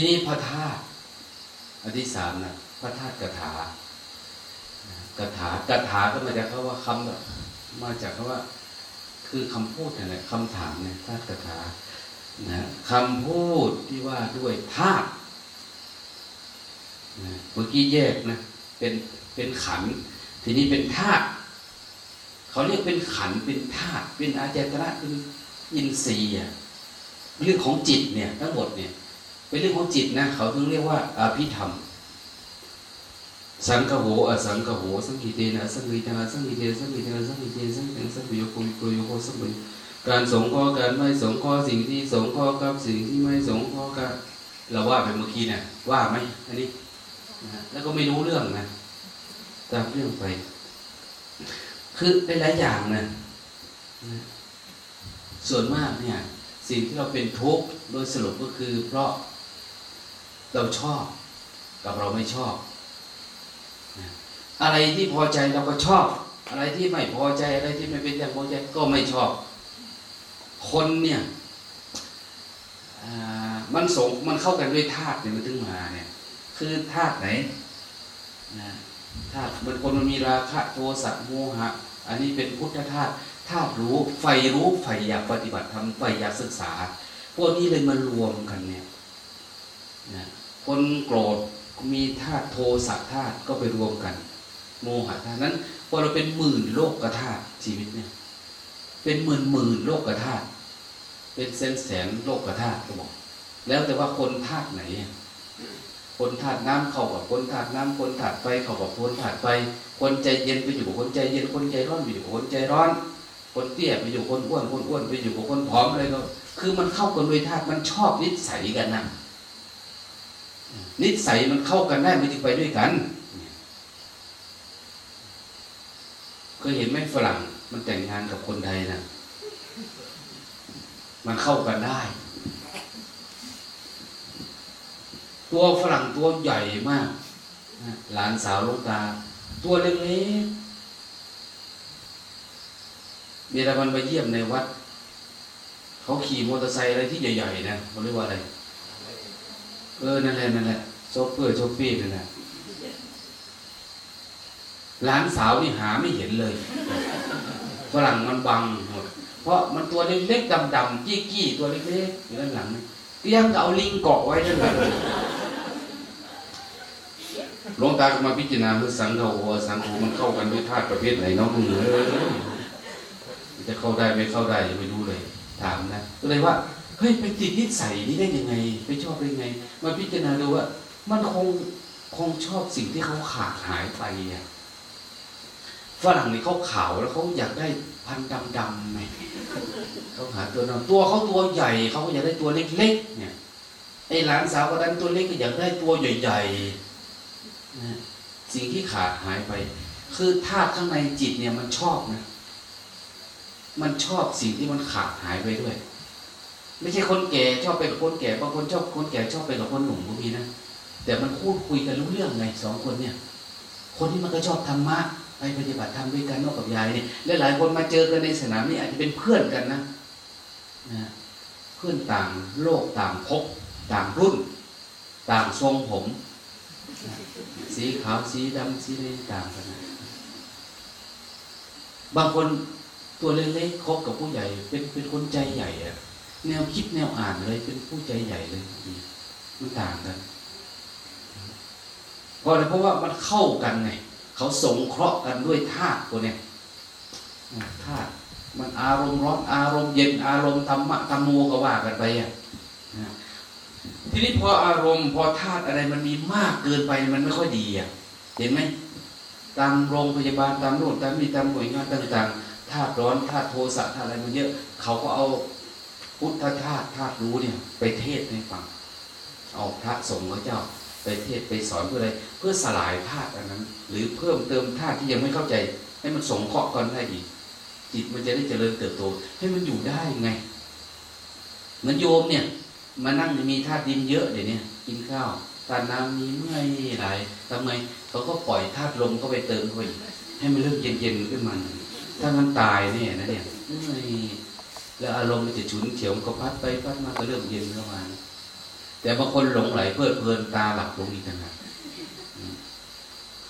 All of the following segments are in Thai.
ทีนี้พระธาตุอันที่สามนะพระธาตุกถากถากถาก็มาจากคำว่าคำมาจากคำว่า คือคำพูดอะไรคำถามเนี่ยธาตุกถานะคำพูดที่ว่าด้วยธาตุเมื่อกี้แยกนะเป็นเป็นขัน ทีนี้เป็นธาตุเขาเรียกเป็นขันเป็นธาตุเป็นอาจตนะเป็นอินทรีย์เรื่องของจิตเนี่ยทั้งหมดเนี่ย เป็นเรื่องของจิตนะ เขาถึงเรียกว่าอภิธรรม สังฆโหอสังฆโห สังกิเตนะ สังกิเตนะสังกิเตสังกิเตนะสังกิเตสังกิเตสังกิโยโกโกโยโกสังกิการสงข้อการไม่สงข้อสิ่งที่สงข้อกับสิ่งที่ไม่สงข้อกับเราว่าไปเมื่อกี้เนี่ยว่าไหมอันนี้แล้วก็ไม่รู้เรื่องนะตามเรื่องไป คือเป็นหลายอย่างนะส่วนมากเนี่ย สิ่งที่เราเป็นทุกข์โดยสรุปก็คือ เพราะ เราชอบกับเราไม่ชอบ อะไรที่พอใจเราก็ชอบ อะไรที่ไม่พอใจอะไรที่ไม่เป็นอย่างพอใจก็ไม่ชอบ คนเนี่ยมันสงมันเข้ากันด้วยธาตุเนี่ยมันถึงมาเนี่ย คือธาตุไหนธาตุมันคนมันมีราคะโทสะโมหะ อันนี้เป็นพุทธธาตุธาตุรู้ไฟรู้ไฟอยากปฏิบัติทำไฟอยากศึกษา พวกนี้เลยมารวมกันเนี่ย นะคนโกรธมีธาตุโทสะธาตุก็ไปรวมกัน โมหะธาตุนั้นพอเราเป็นหมื่นโลกกธาตุชีวิตเนี่ย เป็นหมื่นหมื่นโลกกธาตุเป็นแสนแสนโลกกธาตุก็บอก แล้วแต่ว่าคนธาตุไหน คนธาตุน้ำเข้ากับคนธาตุน้ำคนธาตุไฟเข้ากับคนธาตุไฟคนใจเย็นไปอยู่กับคนใจเย็นคนใจร้อนไปอยู่กับคนใจร้อน คนเตี้ยไปอยู่คนอ้วนคนอ้วนไปอยู่กับคนผอมอะไรก็คือมันเข้ากันโดยธาตุมันชอบนิสัยกันนะ นิสัยมันเข้ากันได้มันจึงไปด้วยกันเคยเห็นไหมฝรั่ง มันแต่งงานกับคนไทยนะมันเข้ากันได้ ตัวฝรั่งตัวใหญ่มากหลานสาวลูกตา ตัวเล็กๆเมียมันไปเยี่ยมในวัด เขาขี่มอเตอร์ไซค์อะไรที่ใหญ่ๆนะเขาเรียกว่าอะไร เออ นั่นแหละ นั่นแหละโชเฟอร์โชเฟอร์นั่นแหละหลานสาวนี่หาไม่เห็นเลยฝรั่งมันบังหมด เพราะมันตัวเล็กๆดำๆกี้ๆตัวเล็กๆอยู่ด้านหลังเนี่ยังเอาลิงเกาะไว้ด้านหลังหลวงตาก็มาพิจารณาคือสังเขาหัวสังหูมันเข้ากันด้วยธาตุประเภทไหนน้องมึงเอจะเข้าได้ไม่เข้าได้ยังไม่รู้เลย ถามนะก็เลยว่า เฮ้ยไปติดนิสัยนี้ได้ยังไง ไปชอบได้ยังไง มาพิจารณาดูว่า มันคงคงชอบสิ่งที่เขาขาดหายไปอะฝรั่งนี่เขาขาวแล้วเขาอยากได้พันดำดำไงเขาหาตัวนตัวเขาตัวใหญ่เขาก็อยากได้ตัวเล็กๆเนี่ยไอ้หลานสาวคนนั้นตัวเล็กก็อยากได้ตัวใหญ่ๆนะสิ่งที่ขาดหายไป คือธาตุข้างในจิตเนี่ยมันชอบนะ มันชอบสิ่งที่มันขาดหายไปด้วย ไม่ใช่คนแก่ชอบไปกับคนแก่บางคนชอบคนแก่ชอบไปกับคนหนุ่มก็มีนะแต่มันพูดคุยกันรู้เรื่องไงสองคนเนี่ย คนที่มันก็ชอบธรรมะไปปฏิบัติธรรมด้วยกันนอกกับยายเนี่ยและหลายคนมาเจอกันในสนามนี่อาจจะเป็นเพื่อนกันนะนะเพื่อนต่างโลกต่างภพต่างรุ่น ต่างทรงผม สีขาวสีดำสีอะไรต่างกันนะบางคนตัวเล็กๆคบกับผู้ใหญ่ เป็นเป็นคนใจใหญ่อะ แนวคิดแนวอ่านเลย เป็นผู้ใจใหญ่เลยมันต่างกันเพราะอะไรเพราะว่ามันเข้ากันไงเขาสงเคราะห์กันด้วยธาตุตัวเนี้ยธาตุมันอารมณ์ร้อนอารมณ์เย็นอารมณ์ธรรมะธรรมโมก็ว่ากันไปอะทีนี้พออารมณ์พอธาตุอะไรมันมีมากเกินไปมันไม่ค่อยดีอะเห็นไหมตามโรงพยาบาลตามโน่นตามนี่ตามหน่วยงานต่างๆธาตุร้อนธาตุโทสะธาตุอะไรมันเยอะเขาก็เอา พุทธธาตุธาตุรู้เนี่ย ไปเทศให้ฟัง เอาพระสงฆ์พระเจ้า ไปเทศไปสอนเพื่ออะไร เพื่อสลายธาตุอันนั้น หรือเพิ่มเติมธาตุที่ยังไม่เข้าใจ ให้มันสงเคราะห์กันได้อีกจิตมันจะได้เจริญเติบโต ให้มันอยู่ได้ไง เหมือนโยมเนี่ย มานั่งมีธาตุดินเยอะเดี๋ยวนี้กินข้าวตาน้ำมีเมื่อยไหลทำไงเขาก็ปล่อยธาตุลมเข้าไปเติมเข้าไปให้มันเริ่มเย็นๆขึ้นมาถ้ามันตายเนี่ยนะเนี่ยเมื่อย แล้วอารมณ์มันจะฉุนเฉียวก็พัดไปพัดมาก็เริ่มเย็นเข้ามาแต่บางคนหลงไหลเพลิดเพลินตาหลับลงอีกต่างหาก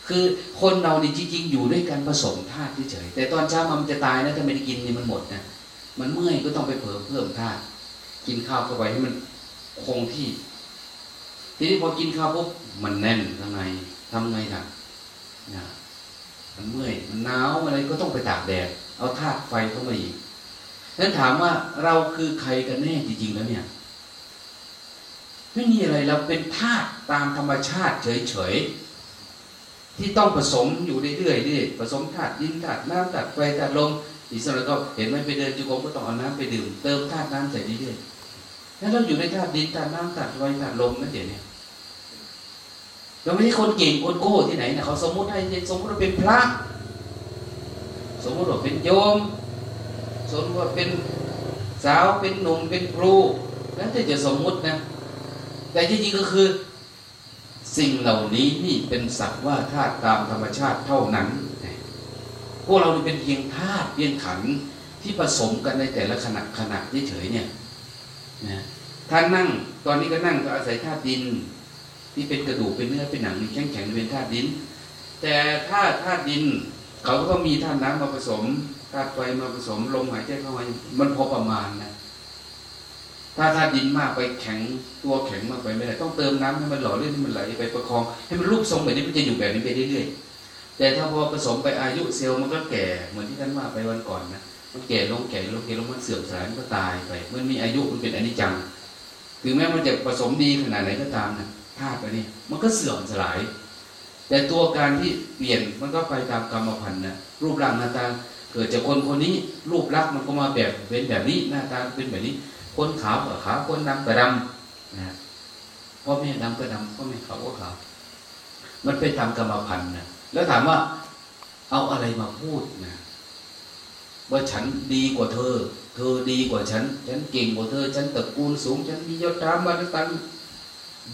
คือคนเรานี่จริงๆ อยู่ด้วยกันผสมธาตุเฉยแต่ตอนเช้ามันจะตายนะถ้าไม่ได้กินนี่มันหมดนะมันเมื่อยก็ต้องไปเพิ่มเพิ่มธาตุกินข้าวเข้าไปให้มันคงที่ ทีนี้พอกินข้าวปุ๊บมันแน่นข้างในทำไงล่ะนะมันเมื่อยมันหนาวอะไรก็ต้องไปตากแดดเอาธาตุไฟเข้ามาอีก นั้นถามว่าเราคือใครกันแน่จริงๆแล้วเนี่ย ไม่มีอะไรเราเป็นธาตุตามธรรมชาติเฉยๆที่ต้องผสมอยู่เรื่อยๆผสมธาตุดินธาตุน้ำธาตุไฟธาตุลมอีกสักหน่อยก็เห็นไหมไปเดินจุกมก็ต้องเอาน้ำไปดื่มเติมธาตุน้ำใส่เรื่อยๆแล้วเราอยู่ในธาตุดินธาตุน้ำธาตุไฟธาตุลมนั่นเดี๋ยวนี้เราไม่ใช่คนเก่งคนโก้ที่ไหนนะเขาสมมติให้สมมติว่าเป็นพระ สมมติว่าเป็นโยม สมว่าเป็นสาวเป็นหนุ่มเป็นครูแล้วแต่จะสมมุตินะ แต่จริงก็คือ สิ่งเหล่านี้นี่เป็นสักว่าธาตุตามธรรมชาติเท่านั้น พวกเราเป็นเพียงธาตุเพียงขันที่ผสมกันในแต่ละขณะขณะเฉยๆเนี่ยนะถ้านั่งตอนนี้ก็นั่งก็อาศัยธาตุดิน ที่เป็นกระดูกเป็นเนื้อเป็นหนังมีแข็งแข็งเป็นธาตุดิน แต่ถ้าธาตุดิน เขาก็มีธาตุน้ำมาผสม ธาตุไฟมาผสมลมหายใจเข้ามามันพอประมาณนะถ้าธาตุดินมากไปแข็งตัวแข็งมากไปไม่ได้ต้องเติมน้ำให้มันหล่อเลื่อนให้มันไหลไปประคอง ให้มันรูปทรงแบบนี้มันจะอยู่แบบนี้ไปเรื่อยๆแต่ถ้าพอผสมไปอายุเซลล์มันก็แก่เหมือนที่ท่านว่าไปวันก่อนนะมันแก่ลงแก่ลงแก่ลงมันเสื่อมสลายมันก็ตายไป มันมีอายุมันเป็นอนิจจังถึงแม้มันจะผสมดีขนาดไหนก็ตามนะธาตุอันนี้มันก็เสื่อมสลาย แต่ตัวการที่เปลี่ยนมันก็ไปตามกรรมพันธุ์นะรูปร่างหน้าตา เกิดจากคนคนนี้รูปลักษณ์มันก็มาแบบเป็นแบบนี้หน้าตาเป็นแบบนี้ คนขาวก็ขาวคนดำก็ดำนะพ่อแม่ดำก็ดำพ่อแม่ขาวก็ขาวมันเป็นตามกรรมพันธุ์นะแล้วถามว่า เอาอะไรมาพูดนะว่าฉันดีกว่าเธอ เธอดีกว่าฉัน ฉันเก่งกว่าเธอ ฉันตระกูลสูง ฉันมียศถาบรรดา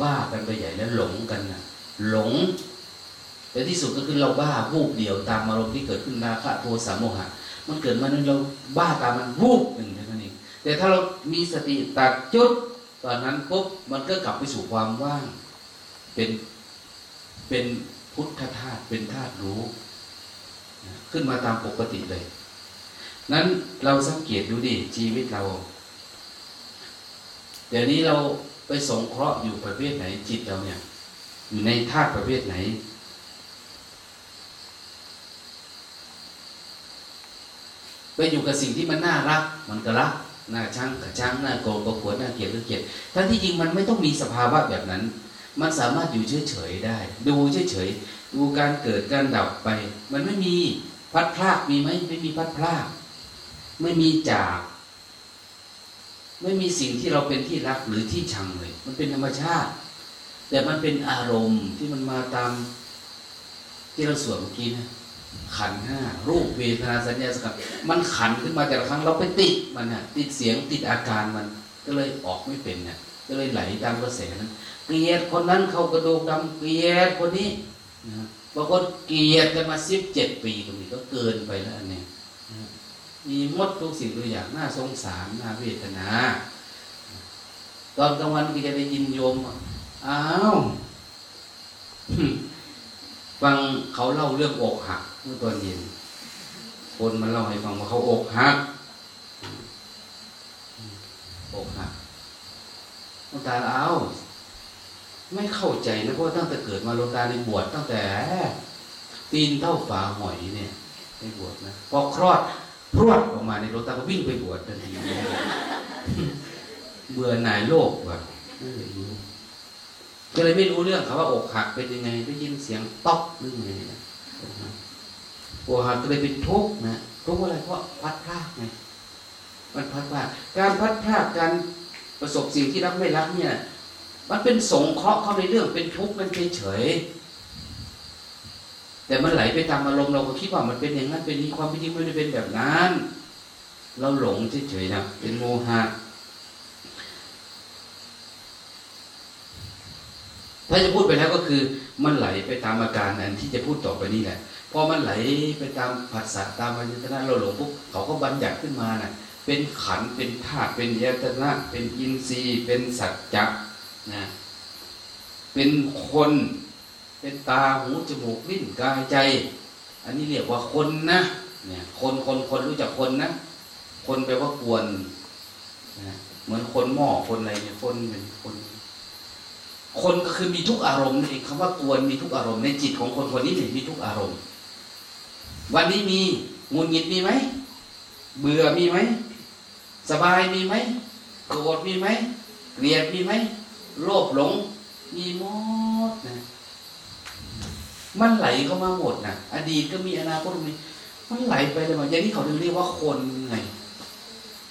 บ้ากันไปใหญ่แล้วหลงกันนะหลง แต่ที่สุดก็คือเราบ้าวูบเดียวตามอารมณ์ที่เกิดขึ้นราคะโทสะโมหะ มันเกิดมานั้นเราบ้าตามมันวูบหนึ่งเท่านั้นเองแต่ถ้าเรามีสติตัดจุดตอนนั้นปุ๊บมันก็กลับไปสู่ความว่าง เป็นเป็นพุทธธาตุเป็นธาตุรู้ ขึ้นมาตามปกติเลย นั้นเราสังเกตดูดิชีวิตเรา เดี๋ยวนี้เราไปสงเคราะห์อยู่ประเภทไหนจิตเราเนี่ย อยู่ในธาตุประเภทไหน ไปอยู่กับสิ่งที่มันน่ารัก มันก็รักน่าชังกับชังน่าโกรก็โกรธน่าเกลียดก็เกลียดทั้งที่จริงมันไม่ต้องมีสภาวะแบบนั้น มันสามารถอยู่เฉยๆได้ ดูเฉยๆดูการเกิดการดับไป มันไม่มีพัดพลากมีไหมไม่มีพัดพลากไม่มีจาก ไม่มีสิ่งที่เราเป็นที่รักหรือที่ชังเลย มันเป็นธรรมชาติ แต่มันเป็นอารมณ์ที่มันมาตามที่เราสวดเมื่อกี้นะ ขันห้ารูปเวทนาสัญญาสังขารมันขันขึ้นมาแต่ละครั้งเราไปติดมันน่ะติดเสียงติดอาการมันก็เลยออกไม่เป็นเนี่ยก็เลยไหลตามกระแสนั้นเกลียดคนนั้นเขากระโดดดำเกลียดคนนี้นะบางคนเกลียดกันมาสิบเจ็ดปีตรงนี้ก็เกินไปแล้วอันนี้มีมดทุกสิ่งทุกอย่างน่าสงสารน่าเวทนาตอนกลางวันก็จะได้ยินโยมอ้าว ฟังเขาเล่าเรื่องอกหักเมื่อตอนเย็น คนมาเล่าให้ฟังว่าเขาอกหักอกหักลวงตาเอาไม่เข้าใจนะเพราะตั้งแต่เกิดมาลวงตาในบวชตั้งแต่ ตีนเท่าฝาหอยเนี่ยในบวชนะพอคลอดพรวดออกมาในลวงตาก็วิ่งไปบวชทันทีเบื่อหน่ายโลกแบบไม่รู้ ก็เลยไม่รู้เรื่องครับว่าอกหักเป็นยังไงได้ยินเสียงต๊อกหรือไงอกหักก็เลยเป็นทุกข์นะทุกข์อะไรเพราะพัดพลาดไงมันพัดพลาดการพัดพลาดการประสบสิ่งที่รักไม่รักเนี่ย มันเป็นสงเคราะห์เข้าในเรื่องเป็นทุกข์มันเฉยแต่มันไหลไปตามอารมณ์เราก็คิดว่ามันเป็นอย่างนั้นเป็นนี้ความจริงไม่ได้เป็นแบบนั้น เราหลงเฉยๆนะเป็นโมหะ ถ้าจะพูดไปแล้วก็คือมันไหลไปตามอาการอันที่จะพูดต่อไปนี่แหละพอมันไหลไปตามผัสสะตามอัญตนะเราหลงปุ๊บเขาก็บัญญัติขึ้นมานะ่ะเป็นขันเป็นธาตุเป็นยตนะ เป็นอินทรีย์เป็นสัจจะนะเป็นคนเป็นตาหูจมูกลิ้นกายใจ อันนี้เรียกว่าคนนะเนี่ยคนคนคนรู้จักคนนะ คนแปลว่ากวนนะเหมือนคนหม้อคนอะไรเนี่ยคนเป็นคน คนก็คือมีทุกอารมณ์นั่นเองคำว่ากวนมีทุกอารมณ์ในจิตของคนคนนี้เนี่ยมีทุกอารมณ์ วันนี้มีงุนงิดมีไหมเบื่อมีไหมสบายมีไหมโกรธมีไหมเกลียดมีไหมโลภหลง มีหมดนะมันไหลเข้ามาหมดนะอดีตก็มีอนาคตก็มีมันไหลไปเลยว่าอย่างนี้เขาเรียกว่าคนไง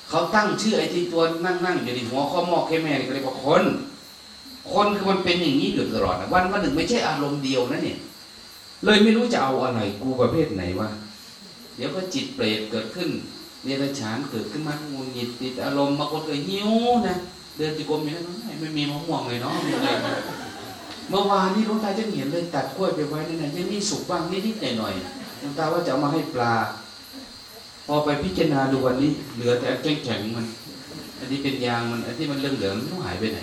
เขาตั้งชื่อไอ้ที่ตัวนั่งนั่งอยู่ในหัวข้อมอกแค่แม่นี่ก็เรียกว่าคน คนคือมันเป็นอย่างนี้อยู่ตลอดวันวันหนึ่งไม่ใช่อารมณ์เดียวนะเนี่ย เลยไม่รู้จะเอาอะไรกูประเภทไหนวะเดี๋ยวก็จิตเปรตเกิดขึ้นเนรชานเกิดขึ้นมางุนงิดติดอารมณ์บางคนก็หิวนะเดินจิกรมอย่างนั้นไม่มีมะม่วงเลยเนาะเมื่อวานนี้หลวงตาจะเห็นเลยตัดกล้วยไปไว้นี่นะยังมีสุกบ้างนิดๆหน่อยๆหลวงตาว่าจะเอามาให้ปลา พอไปพิจารณาดูวันนี้ เหลือแต่แข็งๆมัน อันนี้เป็นยางมันอันที่มันเรื่องเหลืองมันหายไปไหน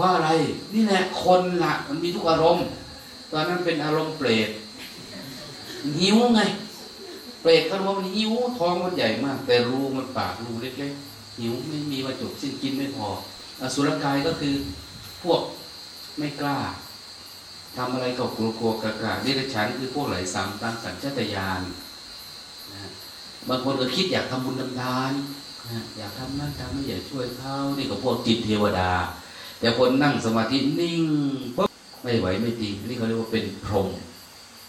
ว่าอะไร นี่แหละคนละมันมีทุกอารมณ์ ตอนนั้นเป็นอารมณ์เปรตหิวไง เปรตเขาบอกมันหิวท้องมันใหญ่มาก แต่รูมันปากรูเล็กๆหิวไม่มีวัตถุสิ้นกินไม่พออสุรกายก็คือพวกไม่กล้าทำอะไรก็กลัวกลัวกล้าๆนี่ละฉันคือพวกไหลสามตามสัญชาตญาณนะบางคนก็คิดอยากทำบุญทำทานนะอยากทำนั่นทำนี่อยากช่วยเขานี่ก็พวกจิตเทวดา แต่คนนั่งสมาธินิ่งปุ๊บไม่ไหวไม่จริงนี่เขาเรียกว่าเป็นพรหม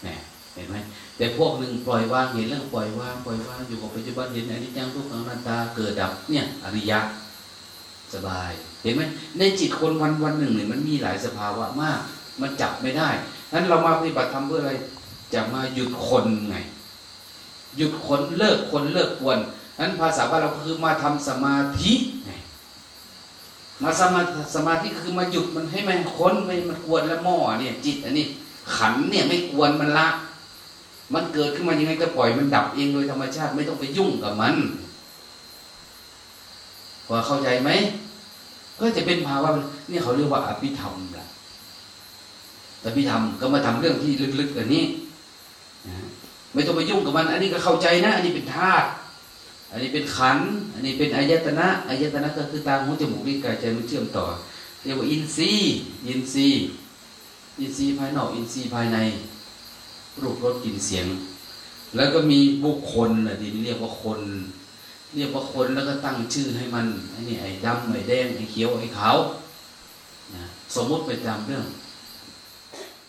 เนี่ยเห็นไหมแต่พวกหนึ่งปล่อยวางเห็นแล้วปล่อยวางปล่อยวางอยู่กับปัจจุบันเห็นอนิจจังทุกขังนัตตาเกิดดับเนี่ยอริยะสบาย เห็นไหมในจิตคนวันวันหนึ่งเนี่ยมันมีหลายสภาวะมาก มันจับไม่ได้นั้นเรามาปฏิบัติธรรมเพื่ออะไรจะมาหยุดคนไง หยุดคนเลิกคนเลิกกวนนั้นภาษาบ้านเราคือมาทำสมาธิไง มาสมาสมาธิคือมาหยุดมันให้มันค้นไม่มันกวนแล้วหม้อเนี่ย จิตอันนี้ ขันเนี่ยไม่กวนมันละ มันเกิดขึ้นมายังไงก็ปล่อยมันดับเองโดยธรรมชาติไม่ต้องไปยุ่งกับมันพอเข้าใจไหมก็จะเป็นภาวะนี่เขาเรียกว่าอภิธรรมละอภิธรรมก็มาทำเรื่องที่ลึกๆอันนี้ไม่ต้องไปยุ่งกับมัน อันนี้ก็เข้าใจนะ อันนี้เป็นธาตุ อันนี้เป็นขัน อันนี้เป็นอายตนะอายตนะก็คือตาหูจมูกลิ้นกายใจมันเชื่อมต่อ เรียกว่าอินทรีย์อินทรีย์อินทรีย์ภายนอกอินทรีย์ภายใน รูปรสกลิ่นเสียง แล้วก็มีบุคคลอะทีนี้เรียกว่าคน เรียกว่าคนแล้วก็ตั้งชื่อให้มันไอ้นี่ไอ้ดำไอ้แดงไอ้เขียวไอ้ขาวนะสมมติไปตามเรื่อง